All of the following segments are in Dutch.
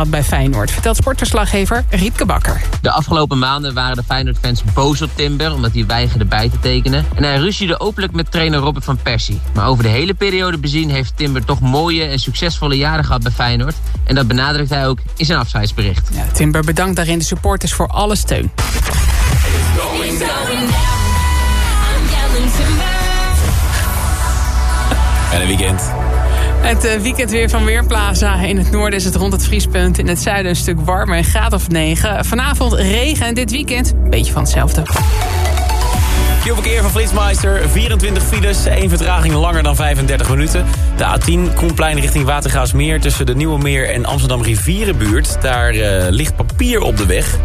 gehad bij Feyenoord... vertelt sportverslaggever Rietke Bakker. De afgelopen maanden waren de Feyenoord-fans boos op Timber... omdat hij weigerde bij te tekenen. En hij ruziede openlijk met trainer Robert van Persie. Maar over de hele periode bezien heeft Timber toch mooie en succesvolle jaren gehad bij Feyenoord. En dat benadrukt hij ook in zijn afscheidsbericht. Ja, Timber bedankt daarin de supporters voor alle steun. En een weekend. Het uh, weekend weer van Weerplaza. In het noorden is het rond het vriespunt. In het zuiden een stuk warmer, een graad of 9. Vanavond regen en dit weekend een beetje van hetzelfde. Verkeer van Flitsmeister. 24 files, één vertraging langer dan 35 minuten. De A10, Koenplein richting Watergaasmeer... tussen de Nieuwe Meer en Amsterdam Rivierenbuurt. Daar uh, ligt papier op de weg.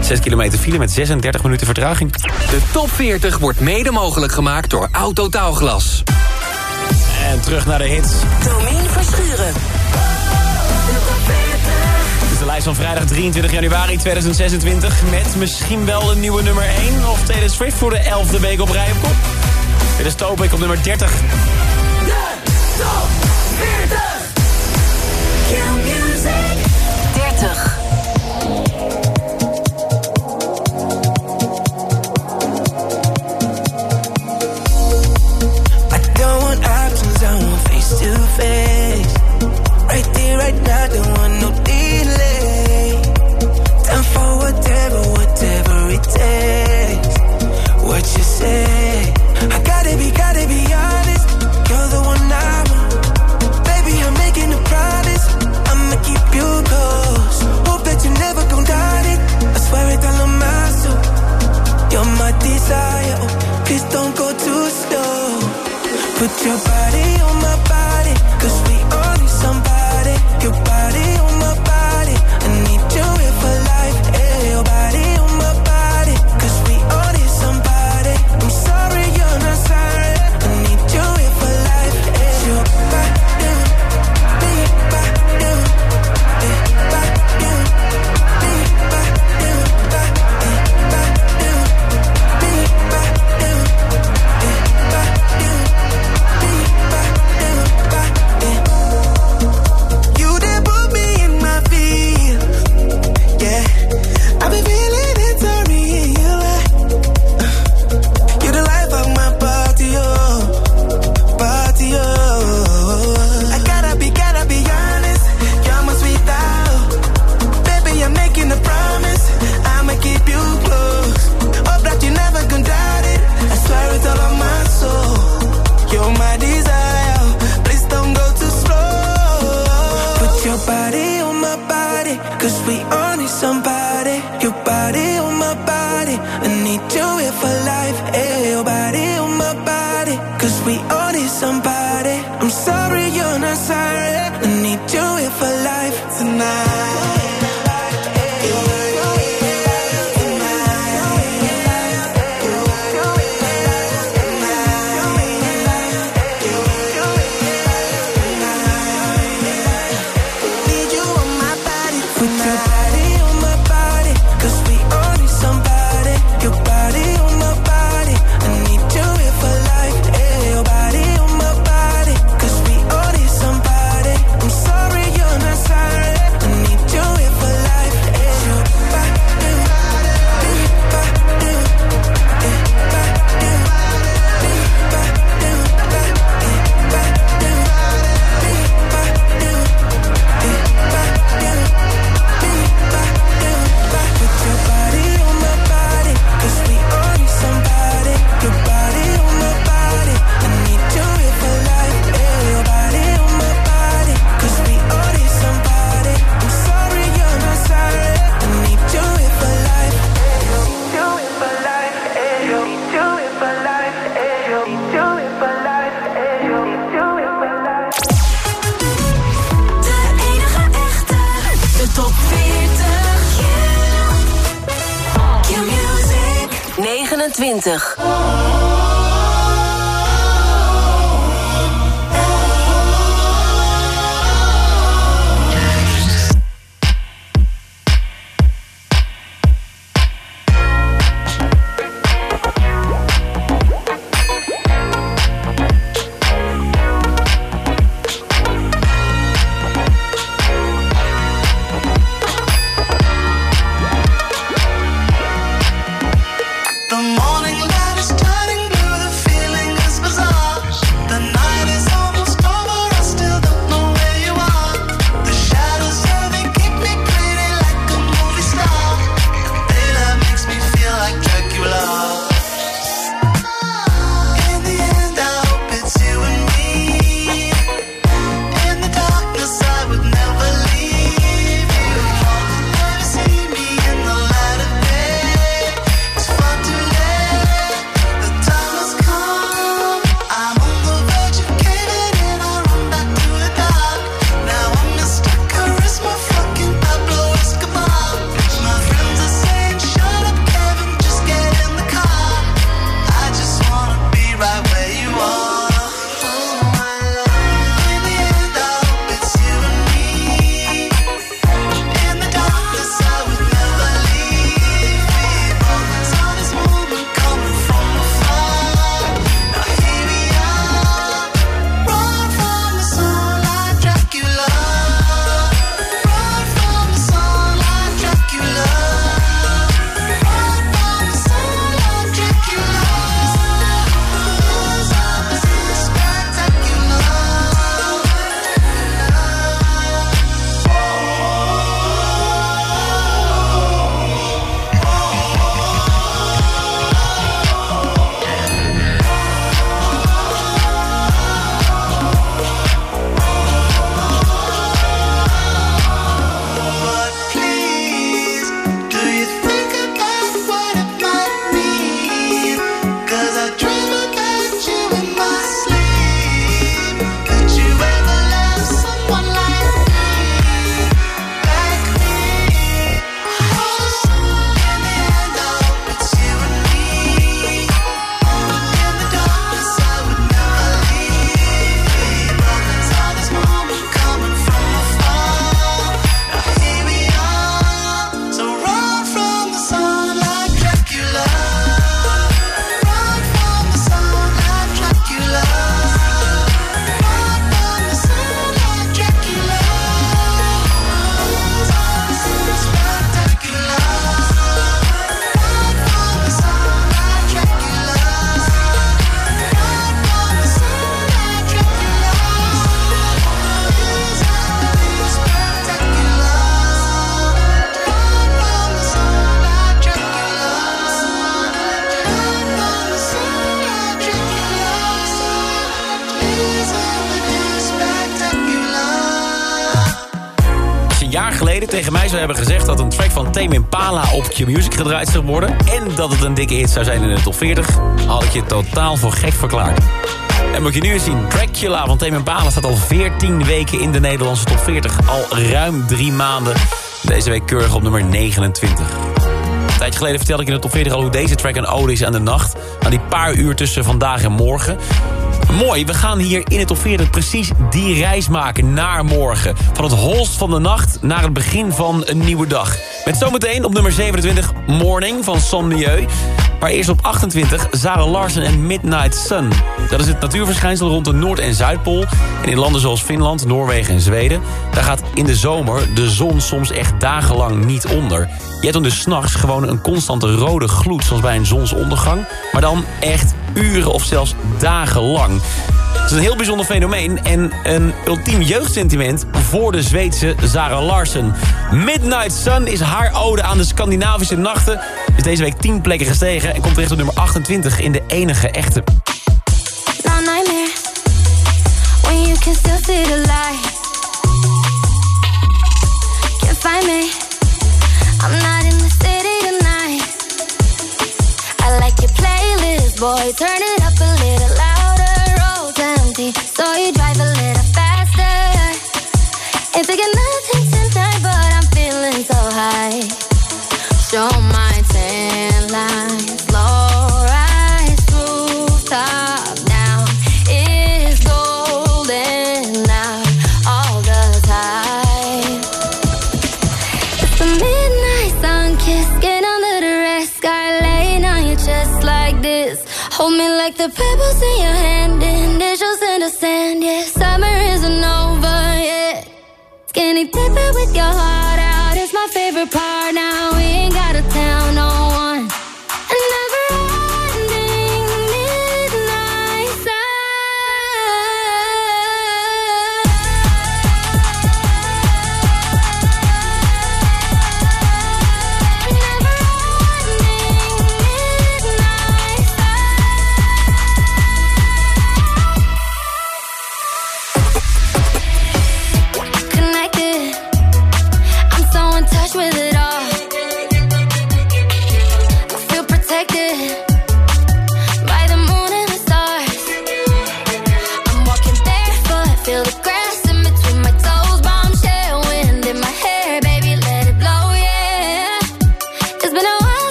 6 kilometer file met 36 minuten vertraging. De top 40 wordt mede mogelijk gemaakt door Autotaalglas. En terug naar de hits. Domien Verschuren. Dit is de lijst van vrijdag 23 januari 2026... met misschien wel een nieuwe nummer 1... of Taylor Swift voor de 11e week op rij op kop. Dit is Topik op nummer 30. De top 40. Q-Music. 30. Go too slow. Put your body on my body, cause we all need somebody. Your body on tegen mij zou hebben gezegd... dat een track van Tame Impala op Q-Music gedraaid zou worden... en dat het een dikke hit zou zijn in de top 40... had ik je totaal voor gek verklaard. En moet je nu eens zien, Dracula van Tame Impala staat al 14 weken in de Nederlandse top 40. Al ruim drie maanden. Deze week keurig op nummer 29. Een tijdje geleden vertelde ik in de top 40 al hoe deze track een ode is aan de nacht. Aan die paar uur tussen vandaag en morgen. Mooi, we gaan hier in het 40 precies die reis maken naar morgen. Van het holst van de nacht naar het begin van een nieuwe dag. Met zometeen op nummer 27 Morning van Son Milieu. Maar eerst op 28 Zara Larsen en Midnight Sun. Dat is het natuurverschijnsel rond de Noord- en Zuidpool. En in landen zoals Finland, Noorwegen en Zweden... daar gaat in de zomer de zon soms echt dagenlang niet onder. Je hebt dan dus s'nachts gewoon een constante rode gloed... zoals bij een zonsondergang. Maar dan echt uren of zelfs dagenlang. Het is een heel bijzonder fenomeen en een ultiem jeugdsentiment voor de Zweedse Zara Larsen. Midnight Sun is haar ode aan de Scandinavische nachten. Is deze week 10 plekken gestegen en komt terecht op nummer 28 in de enige echte. I'm not in the city tonight. I like your playlist, boy. Turn it up a little is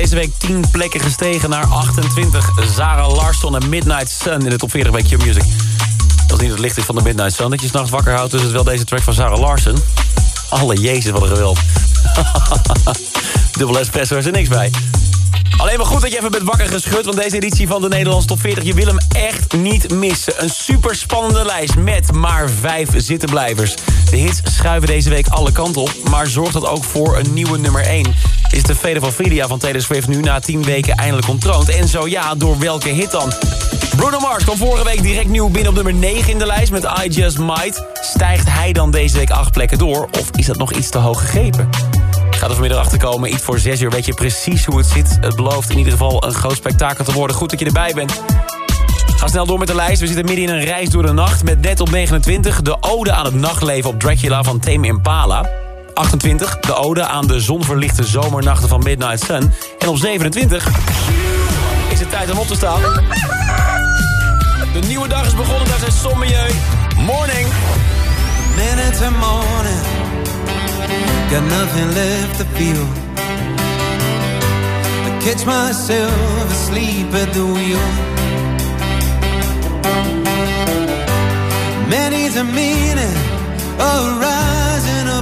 deze week 10 plekken gestegen naar 28. Zara Larsson en Midnight Sun in de top 40 bij Q-Music. Dat is niet het licht van de Midnight Sun dat je s'nachts wakker houdt. Dus het wel deze track van Zara Larsen. Alle jezus, wat een geweld. Dubbel espresso is er niks bij. Alleen maar goed dat je even bent wakker geschud... want deze editie van de Nederlandse Top 40... je wil hem echt niet missen. Een super spannende lijst met maar vijf zittenblijvers. De hits schuiven deze week alle kanten op... maar zorgt dat ook voor een nieuwe nummer 1. Is de Fede van Filia van Taylor Swift nu na 10 weken eindelijk ontroond? En zo ja, door welke hit dan? Bruno Mars kwam vorige week direct nieuw binnen op nummer 9 in de lijst met I Just Might. Stijgt hij dan deze week acht plekken door? Of is dat nog iets te hoog gegrepen? Gaat er vanmiddag achter komen. Iets voor 6 uur weet je precies hoe het zit. Het belooft in ieder geval een groot spektakel te worden. Goed dat je erbij bent. Ga snel door met de lijst. We zitten midden in een reis door de nacht. Met net op 29 de ode aan het nachtleven op Dracula van Tame Impala. 28, de ode aan de zonverlichte zomernachten van Midnight Sun. En op 27 is het tijd om op te staan. De nieuwe dag is begonnen, daar zijn Sommelieu. Morning. minute morning. Got nothing left to feel. I catch myself asleep at the wheel. Many's a meaning rising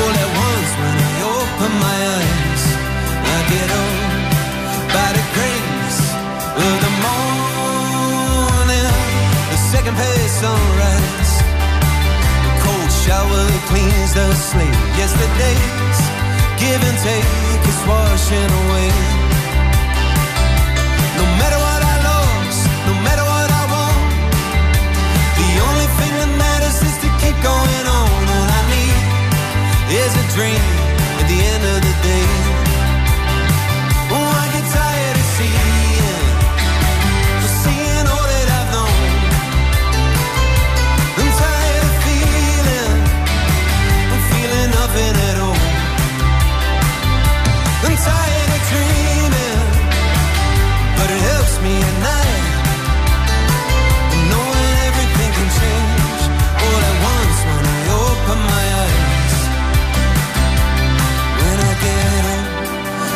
all at once when I open my eyes. I get on by the grace of the morning, the second page sunrise. The cold shower cleans the slate. Yesterday's give and take is washing away. No matter what I lost, no matter what I want, the only thing that matters is to keep going on. Is a dream at the end of the day.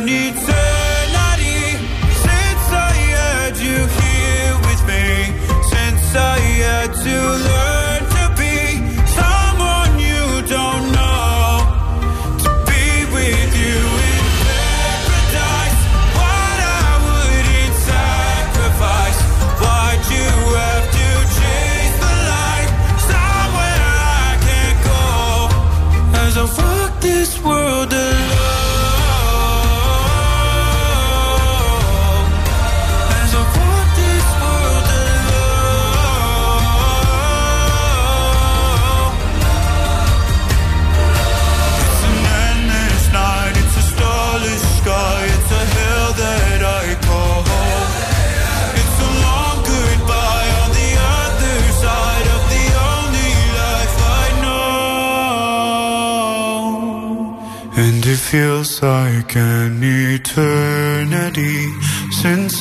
like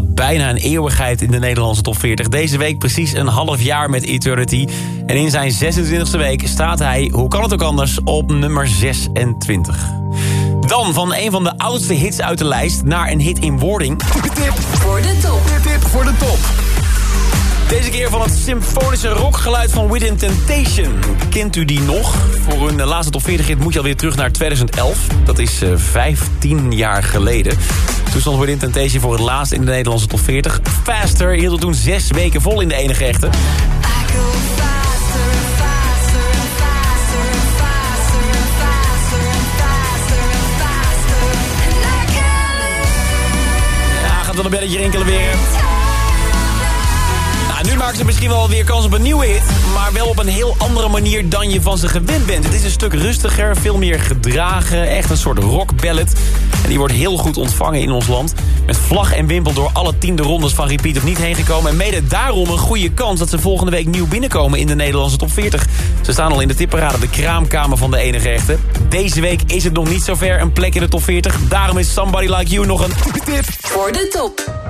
Staat bijna een eeuwigheid in de Nederlandse top 40. Deze week precies een half jaar met Eternity. En in zijn 26e week staat hij, hoe kan het ook anders, op nummer 26. Dan van een van de oudste hits uit de lijst naar een hit in wording. Tip voor de top. Tip voor de top. Deze keer van het symfonische rockgeluid van Within Temptation. Kent u die nog? Voor hun laatste top 40 hit moet je alweer terug naar 2011. Dat is uh, 15 jaar geleden. Toen stond Within Temptation voor het laatst in de Nederlandse top 40. Faster hield het toen zes weken vol in de enige echte. Ja, gaat wel een belletje rinkelen weer. Nou, nu maken ze misschien wel weer kans op een nieuwe hit... maar wel op een heel andere manier dan je van ze gewend bent. Het is een stuk rustiger, veel meer gedragen, echt een soort rockballad. En die wordt heel goed ontvangen in ons land. Met vlag en wimpel door alle tiende rondes van Repeat of niet heen gekomen. En mede daarom een goede kans dat ze volgende week nieuw binnenkomen in de Nederlandse top 40. Ze staan al in de tipparade, de kraamkamer van de enige echte. Deze week is het nog niet zover, een plek in de top 40. Daarom is Somebody Like You nog een tip. Voor de top.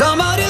Somebody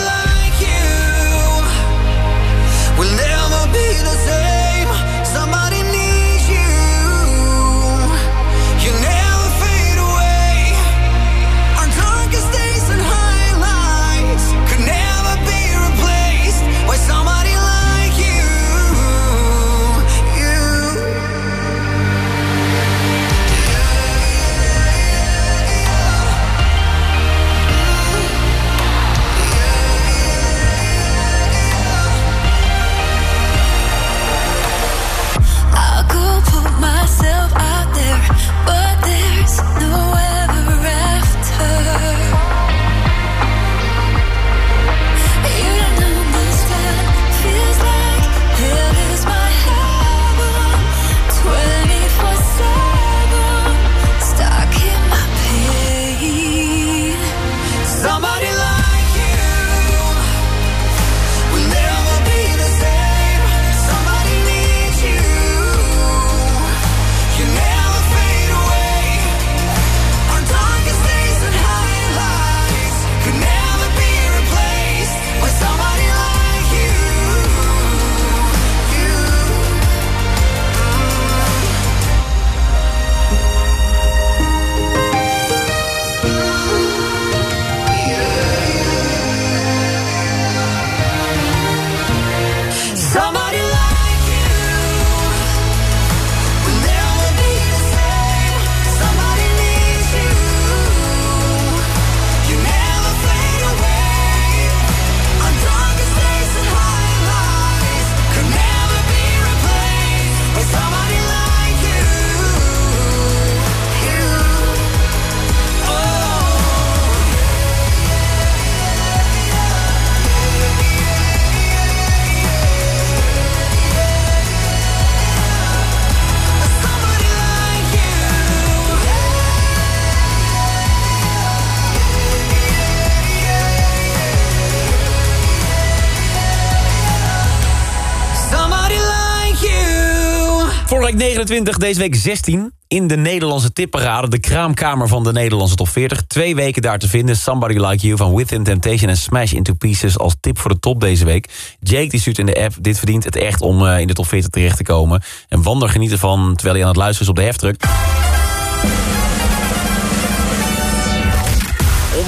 29, deze week 16. In de Nederlandse tipparade, de kraamkamer van de Nederlandse top 40. Twee weken daar te vinden. Somebody Like You van Within Temptation en Smash Into Pieces als tip voor de top deze week. Jake die stuurt in de app, dit verdient het echt om eh, in de top 40 terecht te komen. En Wander geniet ervan terwijl hij aan het luisteren is op de heftruck.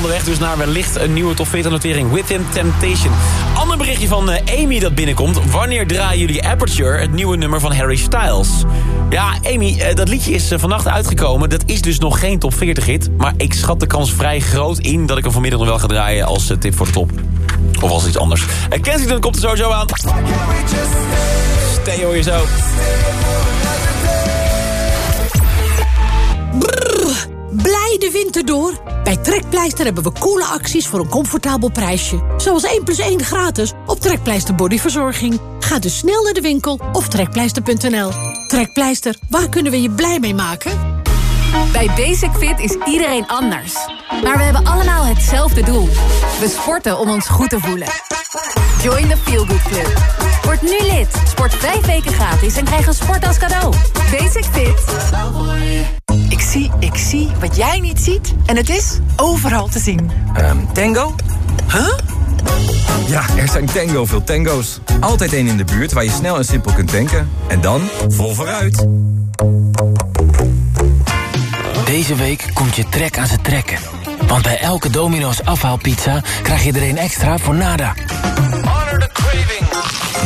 Onderweg dus naar wellicht een nieuwe top 40 notering. Within Temptation. Ander berichtje van eh, Amy dat binnenkomt. Wanneer draaien jullie Aperture, het nieuwe nummer van Harry Styles? Ja, Amy, eh, dat liedje is eh, vannacht uitgekomen. Dat is dus nog geen top 40 hit. Maar ik schat de kans vrij groot in dat ik hem vanmiddag nog wel ga draaien als tip voor de top. Of als iets anders. Kensington komt er sowieso aan. Stay hoor je zo. Blij de winter door. Bij Trekpleister hebben we coole acties voor een comfortabel prijsje. Zoals 1 plus 1 gratis op Trekpleister Bodyverzorging. Ga dus snel naar de winkel of trekpleister.nl. Trekpleister, waar kunnen we je blij mee maken? Bij Basic Fit is iedereen anders. Maar we hebben allemaal hetzelfde doel. We sporten om ons goed te voelen. Join the Feel Good Club. Word nu lid. Sport vijf weken gratis en krijg een sport als cadeau. Basic Fit. Ik zie, ik zie wat jij niet ziet. En het is overal te zien. Ehm, tango? Huh? Ja, er zijn tango veel tango's. Altijd één in de buurt waar je snel en simpel kunt tanken. En dan vol vooruit. Deze week komt je trek aan zijn trekken. Want bij elke Domino's afhaalpizza krijg je er een extra voor nada. Honor the craving.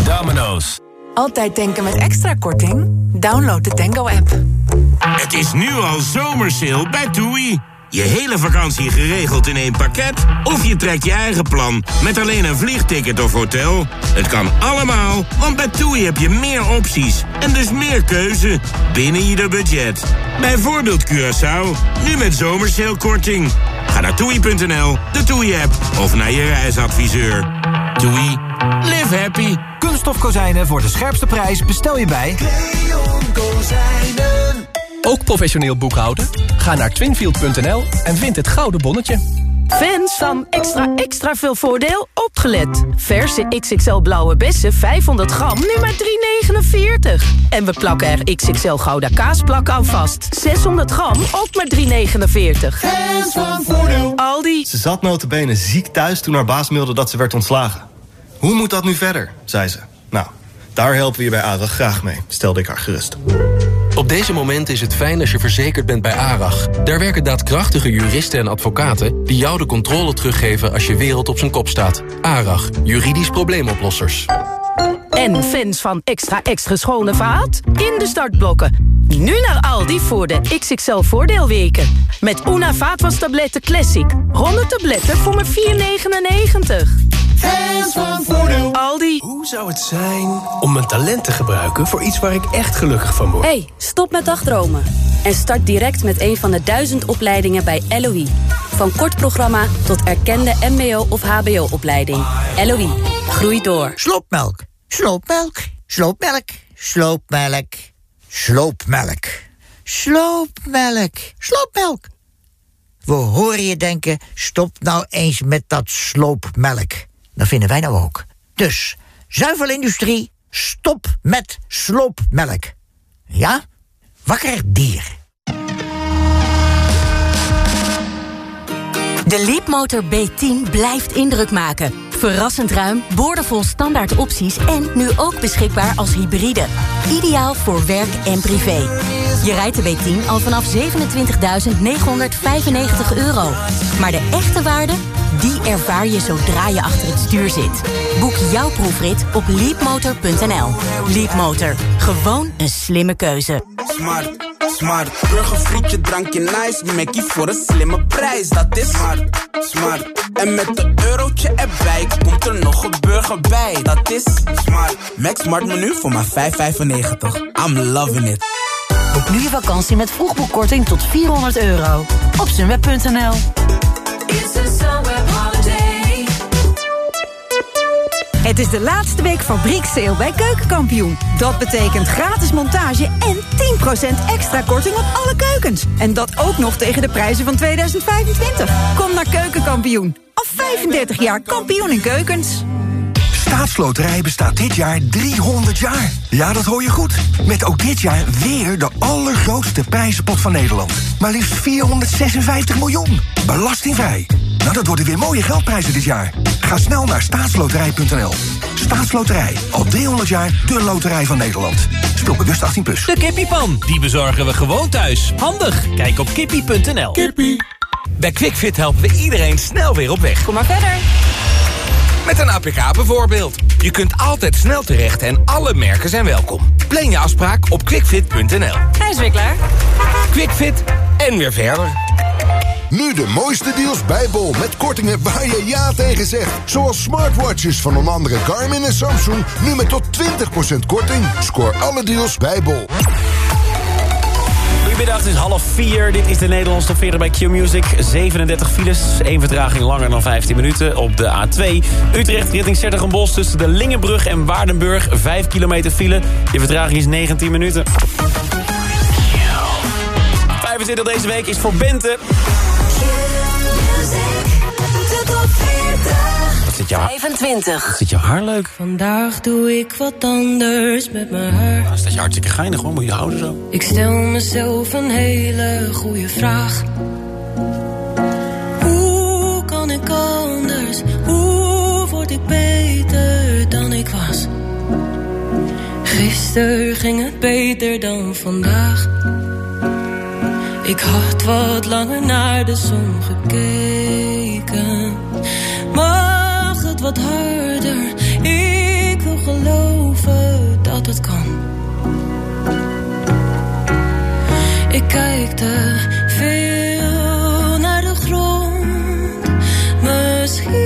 Domino's. Altijd tanken met extra korting? Download de Tango-app. Het is nu al zomersale bij TUI. Je hele vakantie geregeld in één pakket? Of je trekt je eigen plan met alleen een vliegticket of hotel? Het kan allemaal, want bij TUI heb je meer opties en dus meer keuze binnen je budget. Bijvoorbeeld Curaçao, nu met zomersalekorting. Ga naar toei.nl, de TUI-app of naar je reisadviseur. TUI, live happy. Kunststof kozijnen voor de scherpste prijs bestel je bij... Ook professioneel boekhouden? Ga naar twinfield.nl en vind het gouden bonnetje. Fans van extra extra veel voordeel opgelet. Verse XXL blauwe bessen 500 gram nu maar 3,49. En we plakken er XXL gouda kaasplak aan vast. 600 gram ook maar 3,49. Fans van voordeel. Aldi. Ze zat notabene ziek thuis toen haar baas mailde dat ze werd ontslagen. Hoe moet dat nu verder, zei ze. Nou, daar helpen we je bij ARAG graag mee, stelde ik haar gerust. Op deze moment is het fijn als je verzekerd bent bij ARAG. Daar werken daadkrachtige juristen en advocaten... die jou de controle teruggeven als je wereld op zijn kop staat. ARAG, juridisch probleemoplossers. En fans van extra extra schone vaat? In de startblokken. Nu naar Aldi voor de XXL voordeelweken. Met Una vaatwastabletten Classic. 100 tabletten voor maar 4,99. Fans van voordeel. Aldi. Hoe zou het zijn om mijn talent te gebruiken voor iets waar ik echt gelukkig van word? hey, stop met dagdromen. En start direct met een van de duizend opleidingen bij LOE. Van kort programma tot erkende mbo- of hbo-opleiding. LOE. Groei door. Sloopmelk. Sloopmelk. Sloopmelk. Sloopmelk. Sloopmelk. Sloopmelk. Sloopmelk. We horen je denken, stop nou eens met dat sloopmelk. Dat vinden wij nou ook. Dus, zuivelindustrie, stop met sloopmelk. Ja? Wakker dier. De Leapmotor B10 blijft indruk maken. Verrassend ruim, boordevol standaard opties en nu ook beschikbaar als hybride. Ideaal voor werk en privé. Je rijdt de B10 al vanaf 27.995 euro. Maar de echte waarde, die ervaar je zodra je achter het stuur zit. Boek jouw proefrit op leapmotor.nl. Leapmotor, gewoon een slimme keuze. Smart, smart. Burgerfrietje, drankje nice. Mackie voor een slimme prijs. Dat is smart, smart. En met een eurotje erbij komt er nog een burger bij. Dat is smart. Max Smart menu voor maar 5,95. I'm loving it. Boek nu je vakantie met vroegboekkorting tot 400 euro. Op sunweb.nl. Het is de laatste week fabrieksteel bij Keukenkampioen. Dat betekent gratis montage en 10% extra korting op alle keukens. En dat ook nog tegen de prijzen van 2025. Kom naar Keukenkampioen. Al 35 jaar kampioen in keukens. Staatsloterij bestaat dit jaar 300 jaar. Ja, dat hoor je goed. Met ook dit jaar weer de allergrootste prijzenpot van Nederland. Maar liefst 456 miljoen. Belastingvrij. Nou, dat worden weer mooie geldprijzen dit jaar. Ga snel naar staatsloterij.nl. Staatsloterij. Al 300 jaar de loterij van Nederland. Speel bewust 18+. Plus. De kippiepan, die bezorgen we gewoon thuis. Handig, kijk op kippie.nl. Kippie. Bij QuickFit helpen we iedereen snel weer op weg. Kom maar verder. Met een APK bijvoorbeeld. Je kunt altijd snel terecht en alle merken zijn welkom. Plan je afspraak op quickfit.nl. Hij is weer klaar. QuickFit en weer verder. Nu de mooiste deals bij Bol met kortingen waar je ja tegen zegt. Zoals smartwatches van onder andere Garmin en Samsung. Nu met tot 20% korting. Scoor alle deals bij Bol. Goedemiddag, het is half vier. Dit is de Nederlandse top 40 bij Q-Music. 37 files, één vertraging langer dan 15 minuten op de A2. Utrecht richting Sertogenbos tussen de Lingenbrug en Waardenburg. 5 kilometer file. Je vertraging is 19 minuten. 25 deze week is voor Bente. Wat zit jouw, 25. zit jouw haar leuk? Vandaag doe ik wat anders met mijn haar. Nou, is dat je hartstikke geinig hoor, moet je houden zo. Ik stel mezelf een hele goede vraag. Hoe kan ik anders? Hoe word ik beter dan ik was? Gisteren ging het beter dan vandaag. Ik had wat langer naar de zon gekeken. Mag wat harder? Ik wil geloven dat het kan. Ik kijk te veel naar de grond. Misschien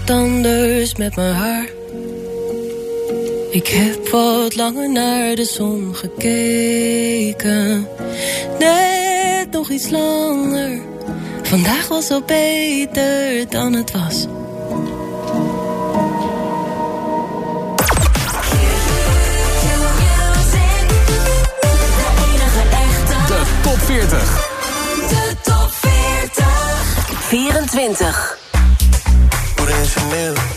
wat anders met mijn haar. Ik heb wat langer naar de zon gekeken. Net nog iets langer. Vandaag was al beter dan het was. De top 40. De top 40. 24. new.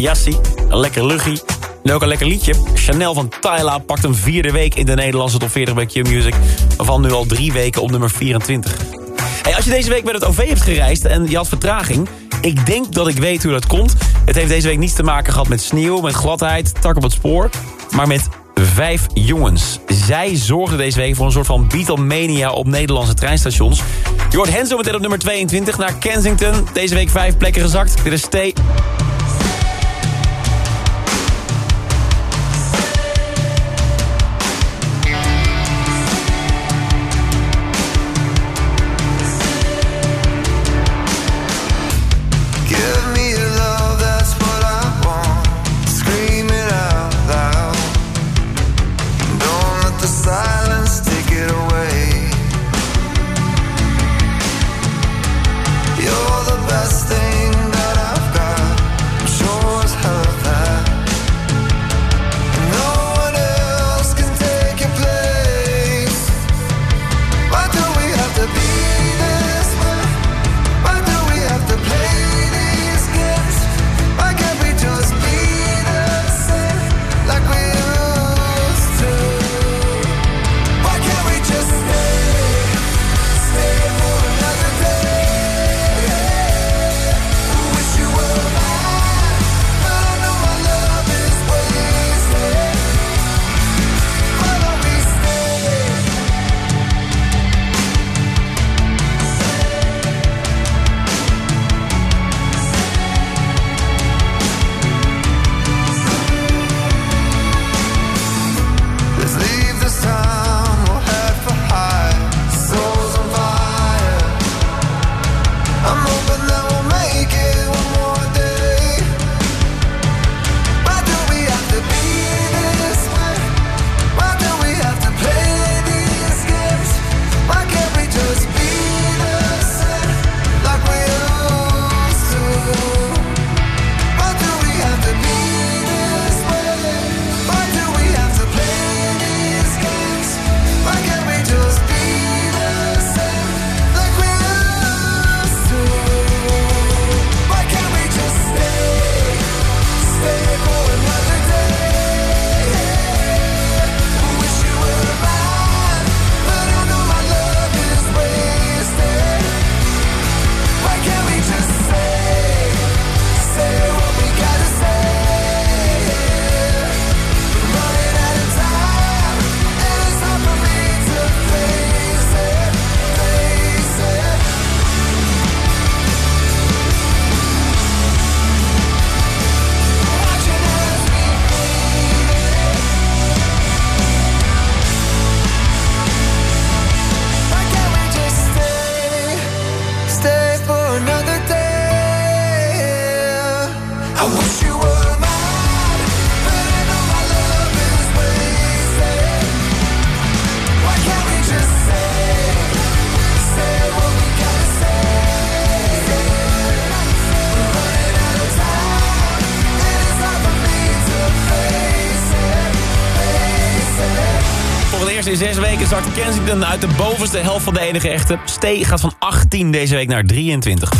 een jassie, een lekker luggie. En ook een lekker liedje. Chanel van Tyla pakt een vierde week in de Nederlandse top 40 bij Q-Music. Waarvan nu al drie weken op nummer 24. Hey, als je deze week met het OV hebt gereisd en je had vertraging... ik denk dat ik weet hoe dat komt. Het heeft deze week niets te maken gehad met sneeuw, met gladheid, tak op het spoor... maar met vijf jongens. Zij zorgden deze week voor een soort van Beatlemania op Nederlandse treinstations. Je hoort hen zometeen op nummer 22 naar Kensington. Deze week vijf plekken gezakt. Dit is T. weken zakt Kensington uit de bovenste helft van de enige echte. Stee gaat van 18 deze week naar 23.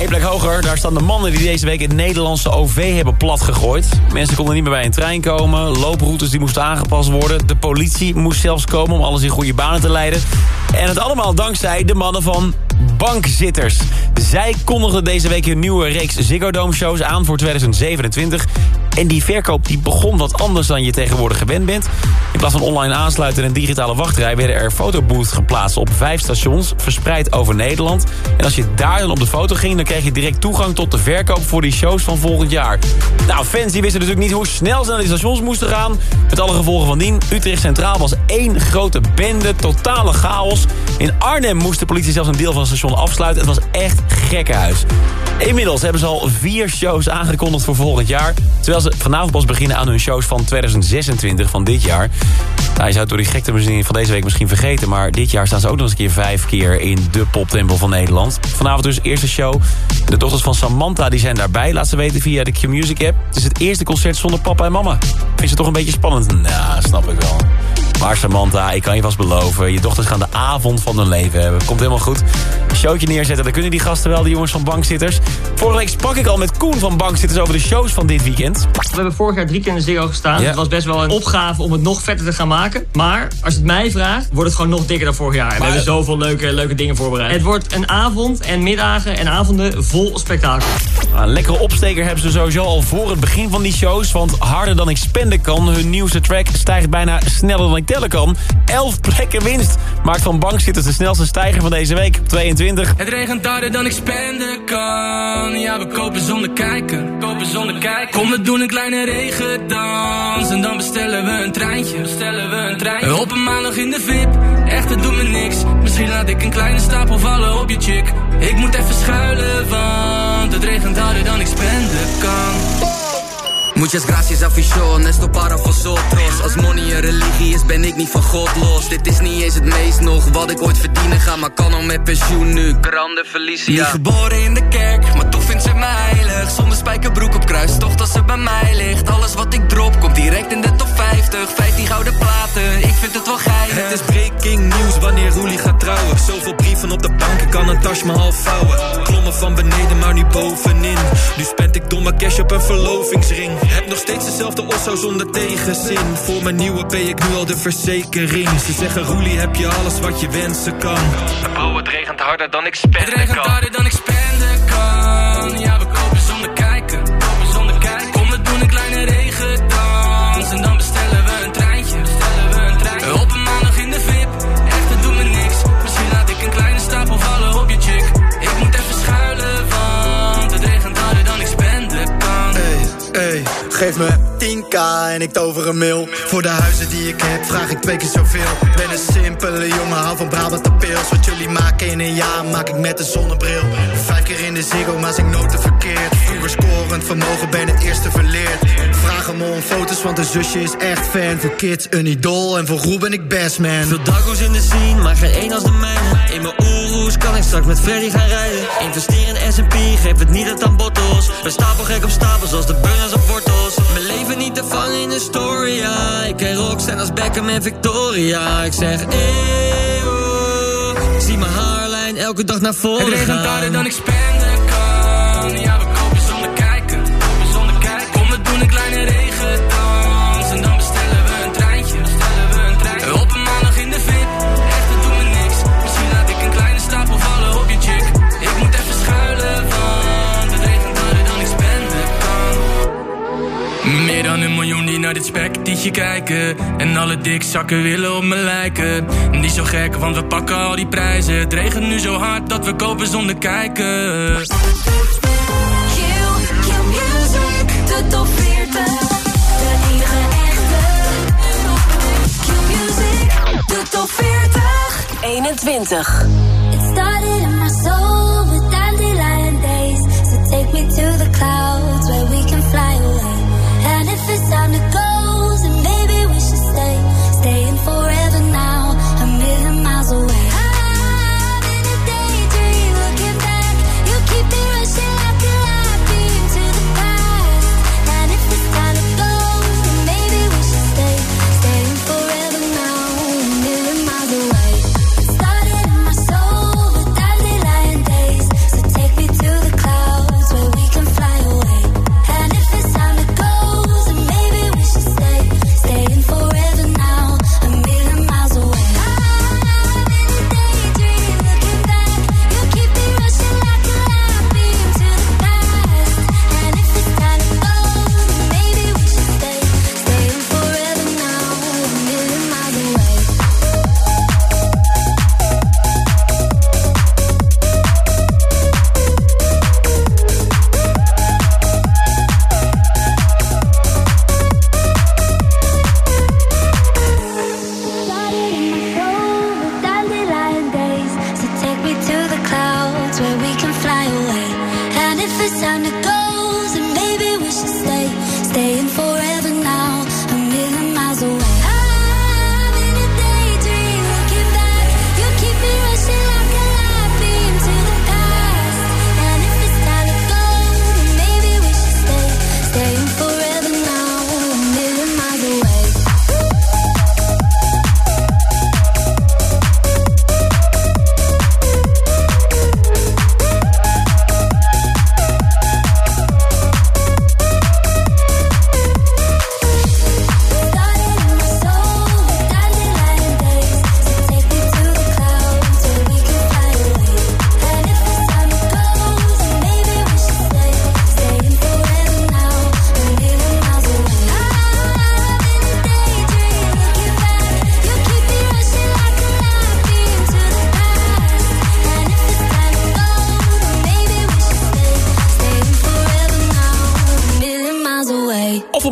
Eén plek hoger, daar staan de mannen die deze week het Nederlandse OV hebben platgegooid. Mensen konden niet meer bij een trein komen, looproutes die moesten aangepast worden. De politie moest zelfs komen om alles in goede banen te leiden. En het allemaal dankzij de mannen van Bankzitters. Zij kondigden deze week hun nieuwe reeks Ziggo Dome shows aan voor 2027. En die verkoop die begon wat anders dan je tegenwoordig gewend bent. In plaats van online aansluiten en digitale wachtrij... werden er fotobooths geplaatst op vijf stations, verspreid over Nederland. En als je daar dan op de foto ging... dan kreeg je direct toegang tot de verkoop voor die shows van volgend jaar. Nou, fans die wisten natuurlijk niet hoe snel ze naar die stations moesten gaan. Met alle gevolgen van dien. Utrecht Centraal was één grote bende, totale chaos. In Arnhem moest de politie zelfs een deel van het station afsluiten. Het was echt gekkenhuis. Inmiddels hebben ze al vier shows aangekondigd voor volgend jaar. Terwijl ze vanavond pas beginnen aan hun shows van 2026 van dit jaar. Nou, je zou het door die gekte van deze week misschien vergeten... maar dit jaar staan ze ook nog eens een keer vijf keer in de poptempel van Nederland. Vanavond dus eerste show. De dochters van Samantha die zijn daarbij, laat ze weten via de Q-Music app. Het is het eerste concert zonder papa en mama. Vind je het toch een beetje spannend? Nou, snap ik wel. Maar Samantha, ik kan je vast beloven... je dochters gaan de avond van hun leven hebben. Komt helemaal goed. Een showtje neerzetten, dan kunnen die gasten wel, de jongens van Bankzitters. Vorige week sprak ik al met Koen van Bankzitters over de shows van dit weekend. We hebben vorig jaar drie keer in de Ziggo gestaan. Ja. Het was best wel een opgave om het nog vetter te gaan maken. Maar als je het mij vraagt, wordt het gewoon nog dikker dan vorig jaar. En we hebben zoveel leuke, leuke dingen voorbereid. Het wordt een avond en middagen en avonden vol spektakel. Nou, Een lekkere opsteker hebben ze sowieso al voor het begin van die shows. Want harder dan ik spenden kan, hun nieuwste track stijgt bijna sneller dan ik tellen kan. 11 plekken winst maakt van Bankzitters de snelste stijger van deze week. 22. Het regent harder dan ik spenden kan. Ja, we kopen zonder kijken. Kopen zonder kijken. Kom, we doen een kleine regendans. En dan bestellen we een treintje. Bestellen we een treintje. Op een maandag in de VIP. Echt, het doet me niks. Misschien laat ik een kleine stapel vallen op je chick. Ik moet even schuilen, want het regent harder dan ik spenden kan. Muchas gracias afición, esto para vosotros Als money een religie is, ben ik niet van God los Dit is niet eens het meest nog wat ik ooit verdienen ga Maar kan al met pensioen nu, grande Felicia Niet geboren in de kerk, maar vindt ze mij heilig Zonder spijkerbroek op kruis, toch dat ze bij mij ligt. Alles wat ik drop, komt direct in de top 50 15 gouden platen, ik vind het wel geinig. Het is breaking news wanneer Roelie gaat trouwen. Zoveel brieven op de bank, ik kan een tas maar half vouwen. Klommen van beneden, maar nu bovenin. Nu spend ik domme cash op een verlovingsring. Heb nog steeds dezelfde osso zonder tegenzin. Voor mijn nieuwe ben ik nu al de verzekering. Ze zeggen Roelie, heb je alles wat je wensen kan? Bro, het regent harder dan ik spenden kan. Het regent harder dan ik spenden kan. Ja, we kopen zonder Geef me 10k en ik tover een mil. Voor de huizen die ik heb vraag ik twee keer zoveel. Ben een simpele jongen, hou van Brabant en pils. Wat jullie maken in een jaar maak ik met een zonnebril. Vijf keer in de ziggo, maar zing noten verkeerd. Vroeger scorend vermogen, ben het eerste verleerd. Vraag hem om foto's, want de zusje is echt fan. Voor kids een idool en voor Roel ben ik best man. Veel dago's in de scene, maar geen één als de mijne In mijn kan ik straks met Freddy gaan rijden. Investeer in S&P, geef het niet uit aan bottles Ben stapel gek op stapels als de burners op wortels. Mijn leven niet te vangen in een story, ja. Ik ken rockstand als Beckham en Victoria. Ik zeg eeuw, zie mijn haarlijn elke dag naar voren Het regent gaan. harder dan ik spenden kan. Ja, Meer dan een miljoen die naar dit spektietje kijken. En alle dikzakken willen op me lijken. Niet zo gek, want we pakken al die prijzen. Het regent nu zo hard dat we kopen zonder kijken. De top 40. De enige echte. Q-music, de top 40. 21. It started in my soul with dandelion days. So take me to the clouds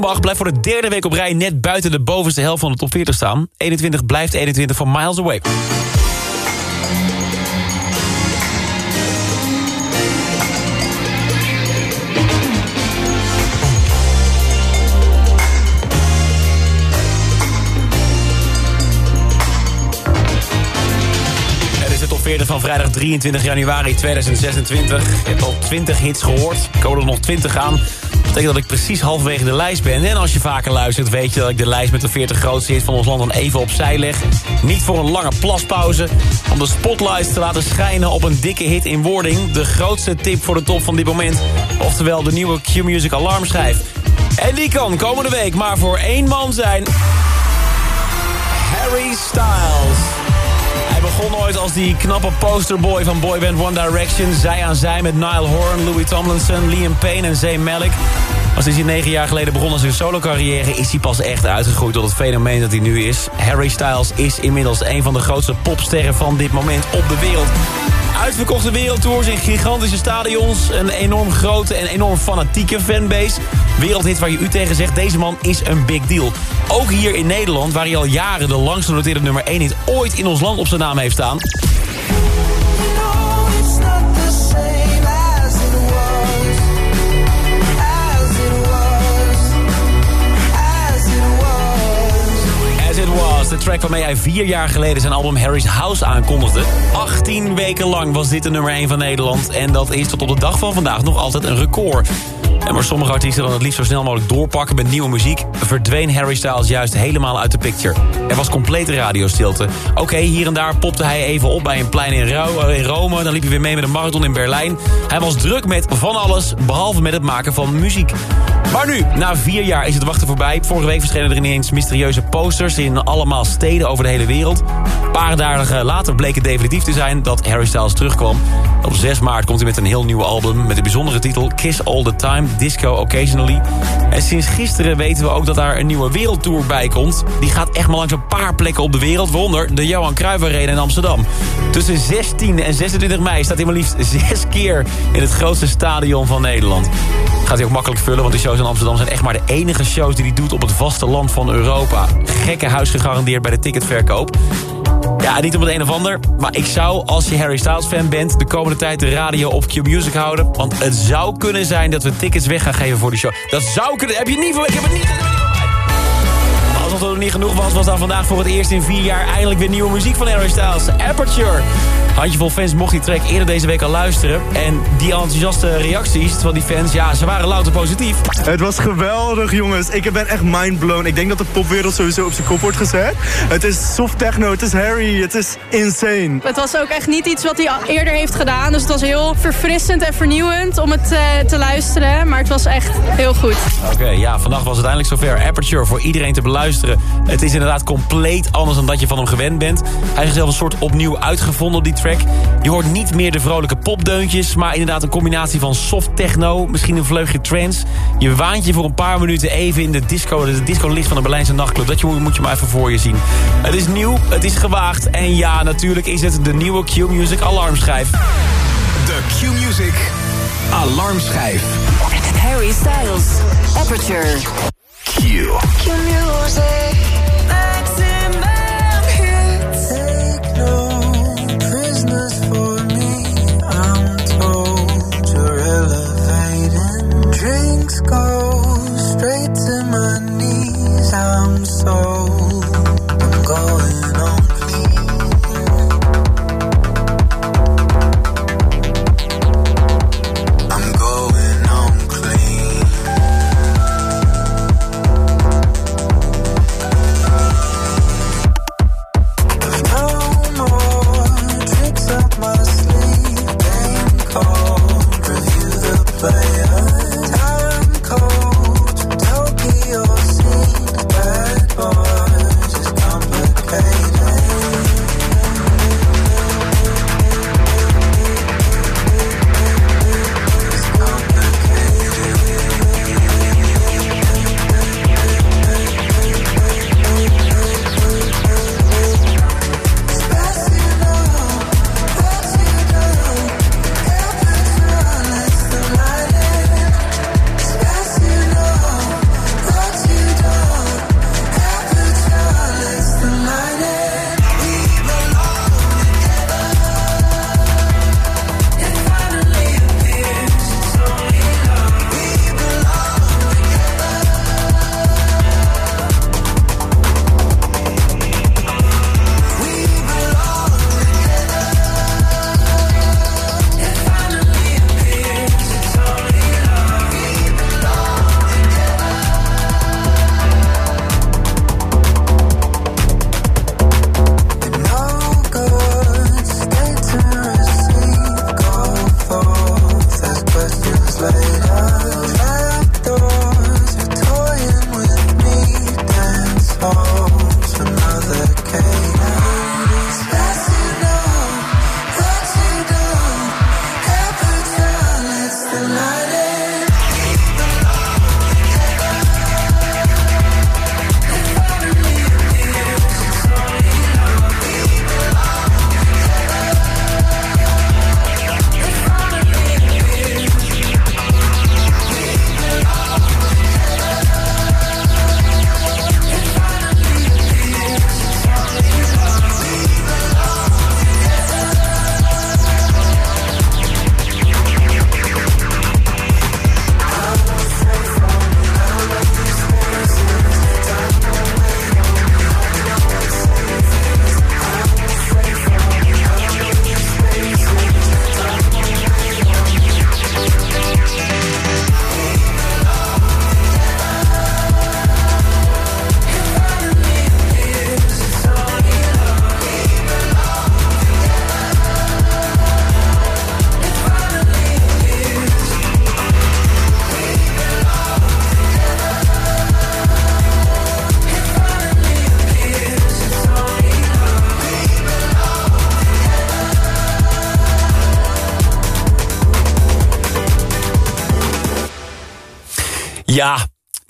Zondag blijft voor de derde week op rij net buiten de bovenste helft van de top 40 staan. 21 blijft 21 van Miles Away. 40 van vrijdag 23 januari 2026. Je hebt al 20 hits gehoord. Komen er nog 20 aan. Dat betekent dat ik precies halverwege de lijst ben. En als je vaker luistert, weet je dat ik de lijst met de 40 grootste hits van ons land dan even opzij leg. Niet voor een lange plaspauze. Om de spotlights te laten schijnen op een dikke hit in wording. De grootste tip voor de top van dit moment. Oftewel de nieuwe Q-Music alarmschijf. En die kan komende week maar voor één man zijn. Harry Styles. Begon ooit als die knappe posterboy van boyband One Direction. Zij aan zij met Niall Horan, Louis Tomlinson, Liam Payne en Zayn Malik. Als hij negen jaar geleden begon aan zijn solo-carrière... is hij pas echt uitgegroeid tot het fenomeen dat hij nu is. Harry Styles is inmiddels een van de grootste popsterren van dit moment op de wereld. Uitverkochte wereldtours in gigantische stadions. Een enorm grote en enorm fanatieke fanbase. Wereldhit waar je u tegen zegt, deze man is een big deal. Ook hier in Nederland, waar hij al jaren de langst genoteerde nummer 1 hit ooit in ons land op zijn naam heeft staan. De track waarmee hij vier jaar geleden zijn album Harry's House aankondigde. 18 weken lang was dit de nummer 1 van Nederland. En dat is tot op de dag van vandaag nog altijd een record. En waar sommige artiesten dan het liefst zo snel mogelijk doorpakken met nieuwe muziek... verdween Harry Styles juist helemaal uit de picture. Er was complete radiostilte. Oké, hier en daar popte hij even op bij een plein in, in Rome. Dan liep hij weer mee met een marathon in Berlijn. Hij was druk met van alles, behalve met het maken van muziek. Maar nu, na vier jaar is het wachten voorbij. Vorige week verschenen er ineens mysterieuze posters... in allemaal steden over de hele wereld. Een paar dagen later bleek het definitief te zijn dat Harry Styles terugkwam. Op 6 maart komt hij met een heel nieuw album... met de bijzondere titel Kiss All The Time, Disco Occasionally. En sinds gisteren weten we ook dat daar een nieuwe wereldtour bij komt. Die gaat echt maar langs een paar plekken op de wereld... waaronder de Johan Cruijff Arena in Amsterdam. Tussen 16 en 26 mei staat hij maar liefst zes keer... in het grootste stadion van Nederland. Gaat hij ook makkelijk vullen, want de shows in Amsterdam zijn echt maar de enige shows die hij doet op het vasteland van Europa. Gekke huis gegarandeerd bij de ticketverkoop. Ja, niet om het een of ander, maar ik zou, als je Harry Styles fan bent... de komende tijd de radio op Q-Music houden. Want het zou kunnen zijn dat we tickets weg gaan geven voor de show. Dat zou kunnen... Heb je niet van... Ik heb het niet... Alsof dat nog niet genoeg was, was dan vandaag voor het eerst in vier jaar... eindelijk weer nieuwe muziek van Harry Styles. Aperture. Handjevol fans mocht die track eerder deze week al luisteren. En die enthousiaste reacties van die fans, ja, ze waren louter positief. Het was geweldig, jongens. Ik ben echt mindblown. Ik denk dat de popwereld sowieso op zijn kop wordt gezet. Het is soft techno, het is Harry, het is insane. Het was ook echt niet iets wat hij eerder heeft gedaan. Dus het was heel verfrissend en vernieuwend om het eh, te luisteren. Maar het was echt heel goed. Oké, ja, vannacht was het eindelijk zover. Aperture voor iedereen te beluisteren. Het is inderdaad compleet anders dan dat je van hem gewend bent. Hij heeft zichzelf een soort opnieuw uitgevonden op die Je hoort niet meer de vrolijke popdeuntjes... maar inderdaad een combinatie van soft techno, misschien een vleugje trance. Je waant je voor een paar minuten even in de disco, de disco licht van de Berlijnse nachtclub. Dat je, moet je maar even voor je zien. Het is nieuw, het is gewaagd en ja, natuurlijk is het de nieuwe Q-Music alarmschijf. De Q-Music alarmschijf. Harry Styles, Aperture. Q. Q-Music.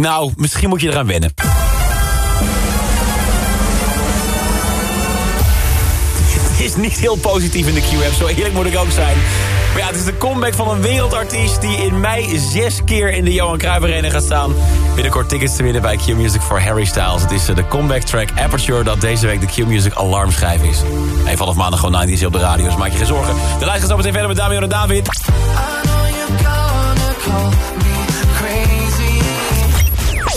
Nou, misschien moet je eraan wennen. Het is niet heel positief in de Q-app, zo eerlijk moet ik ook zijn. Maar ja, het is de comeback van een wereldartiest... die in mei zes keer in de Johan Cruijff Arena gaat staan. Binnenkort tickets te winnen bij Q-Music voor Harry Styles. Het is eh, de comeback track Aperture... dat deze week de Q-Music alarmschijf is. En vanaf maandag gewoon 90's op de radio, dus maak je geen zorgen. De lijst gaat zo meteen verder met Damian en David.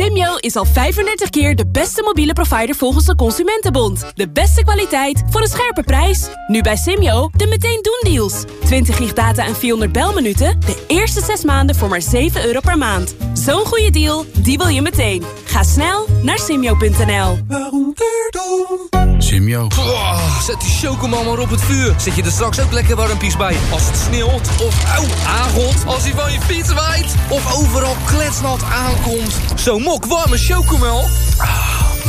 Simyo is al 35 keer de beste mobiele provider volgens de Consumentenbond. De beste kwaliteit voor een scherpe prijs. Nu bij Simyo de meteen doen deals. 20 gig data en 400 belminuten. De eerste 6 maanden voor maar 7 euro per maand. Zo'n goede deal, die wil je meteen. Ga snel naar simyo.nl. Simio. zet die chocomel maar op het vuur. Zet je er straks ook lekker warmpies bij. Als het sneeuwt of auw, aangot. Als hij van je fiets waait. Of overal kletsnat aankomt. Zo'n mok warme chocomel.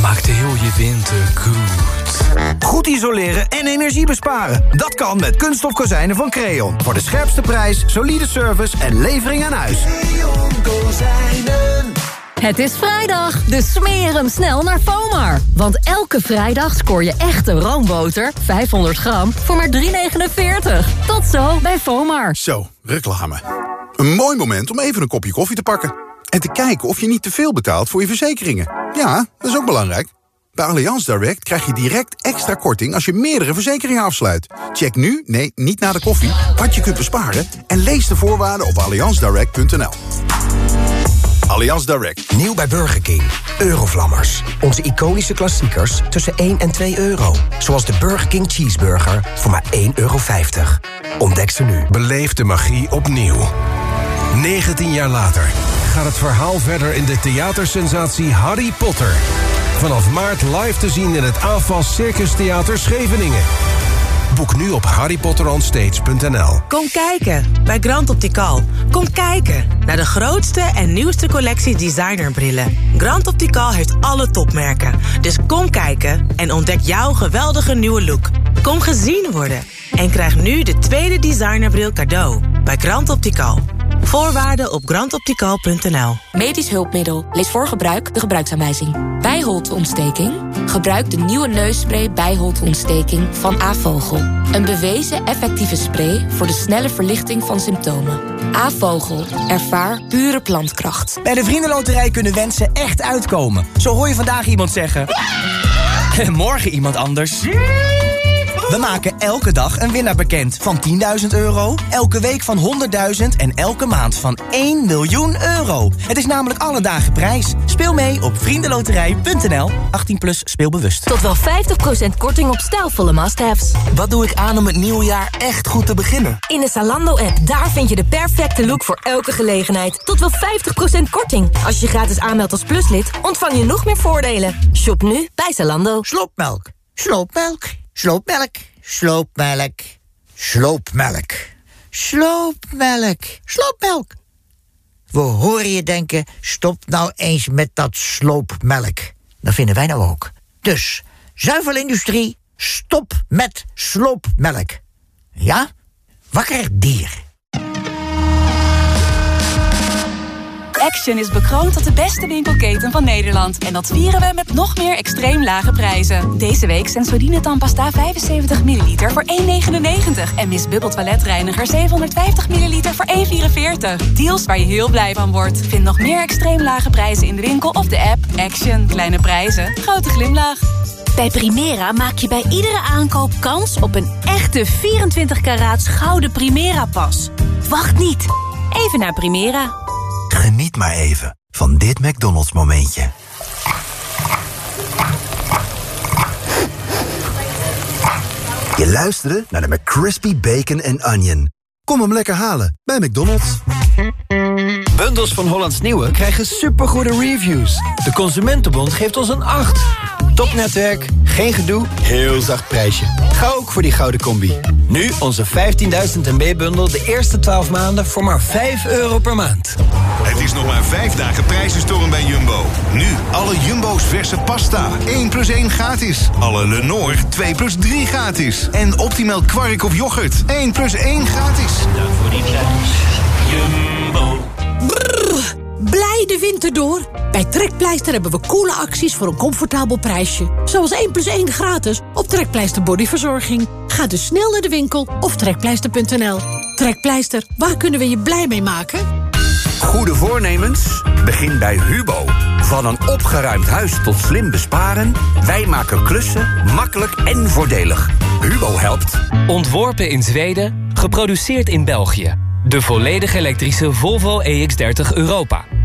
Maakt heel je winter goed. Goed isoleren en energie besparen. Dat kan met kunststof kozijnen van Creon. Voor de scherpste prijs, solide service en levering aan huis. Het is vrijdag, dus smeer hem snel naar FOMAR. Want elke vrijdag scoor je echte roomboter, 500 gram, voor maar 3,49. Tot zo bij FOMAR. Zo, reclame. Een mooi moment om even een kopje koffie te pakken. En te kijken of je niet te veel betaalt voor je verzekeringen. Ja, dat is ook belangrijk. Bij Allianz Direct krijg je direct extra korting als je meerdere verzekeringen afsluit. Check nu, nee, niet na de koffie, wat je kunt besparen... en lees de voorwaarden op allianzdirect.nl. Allianz Direct. Nieuw bij Burger King. Eurovlammers. Onze iconische klassiekers tussen 1 en 2 euro. Zoals de Burger King Cheeseburger voor maar 1,50 euro. Ontdek ze nu. Beleef de magie opnieuw. 19 jaar later gaat het verhaal verder in de theatersensatie Harry Potter. Vanaf maart live te zien in het AFAS Circus Theater Scheveningen. Boek nu op harrypotteronstage.nl. Kom kijken bij Grand Optical. Kom kijken naar de grootste en nieuwste collectie designerbrillen. Grand Optical heeft alle topmerken. Dus kom kijken en ontdek jouw geweldige nieuwe look. Kom gezien worden en krijg nu de tweede designerbril cadeau bij Grand Optical. Voorwaarden op grandoptical.nl. Medisch hulpmiddel. Lees voor gebruik de gebruiksaanwijzing. Bijholteontsteking? Gebruik de nieuwe neusspray bijholteontsteking van Avogel. Een bewezen effectieve spray voor de snelle verlichting van symptomen. Avogel. Ervaar pure plantkracht. Bij de Vriendenloterij kunnen wensen echt uitkomen. Zo hoor je vandaag iemand zeggen... En morgen iemand anders... We maken elke dag een winnaar bekend van 10.000 euro, elke week van 100.000 en elke maand van 1 miljoen euro. Het is namelijk alle dagen prijs. Speel mee op vriendenloterij.nl. 18 plus speelbewust. Tot wel 50% korting op stijlvolle must-haves. Wat doe ik aan om het nieuwe jaar echt goed te beginnen? In de Zalando-app, daar vind je de perfecte look voor elke gelegenheid. Tot wel 50% korting. Als je gratis aanmeldt als pluslid, ontvang je nog meer voordelen. Shop nu bij Zalando. Sloopmelk, sloopmelk, sloopmelk, sloopmelk, sloopmelk, sloopmelk, sloopmelk. We horen je denken, stop nou eens met dat sloopmelk. Dat vinden wij nou ook. Dus, zuivelindustrie, stop met sloopmelk. Ja? Wakker dier. Action is bekroond tot de beste winkelketen van Nederland. En dat vieren we met nog meer extreem lage prijzen. Deze week Sensodyne tandpasta 75 ml voor 1,99. En Miss Bubble toiletreiniger 750 ml voor 1,44. Deals waar je heel blij van wordt. Vind nog meer extreem lage prijzen in de winkel of de app. Action. Kleine prijzen. Grote glimlach. Bij Primera maak je bij iedere aankoop kans op een echte 24 karaats gouden Primera-pas. Wacht niet. Even naar Primera. Geniet maar even van dit McDonald's momentje. Je luisterde naar de McCrispy Bacon and Onion. Kom hem lekker halen bij McDonald's. Bundels van Hollands Nieuwe krijgen supergoede reviews. De Consumentenbond geeft ons een 8. Topnetwerk, geen gedoe, heel zacht prijsje. Ga ook voor die gouden combi. Nu onze 15.000 MB-bundel de eerste 12 maanden voor maar 5 euro per maand. Het is nog maar vijf dagen prijzenstorm bij Jumbo. Nu alle Jumbo's verse pasta. 1 plus 1 gratis. Alle Lenore 2 plus 3 gratis. En Optimal kwark of yoghurt. 1 plus 1 gratis. Dank voor die prijs. Jumbo. Brrr, blij de winter door. Bij Trekpleister hebben we coole acties voor een comfortabel prijsje. Zoals 1 plus 1 gratis op Trekpleister Bodyverzorging. Ga dus snel naar de winkel of trekpleister.nl. Trekpleister, waar kunnen we je blij mee maken? Goede voornemens? Begin bij Hubo. Van een opgeruimd huis tot slim besparen... wij maken klussen makkelijk en voordelig. Hubo helpt. Ontworpen in Zweden, geproduceerd in België. De volledig elektrische Volvo EX30 Europa.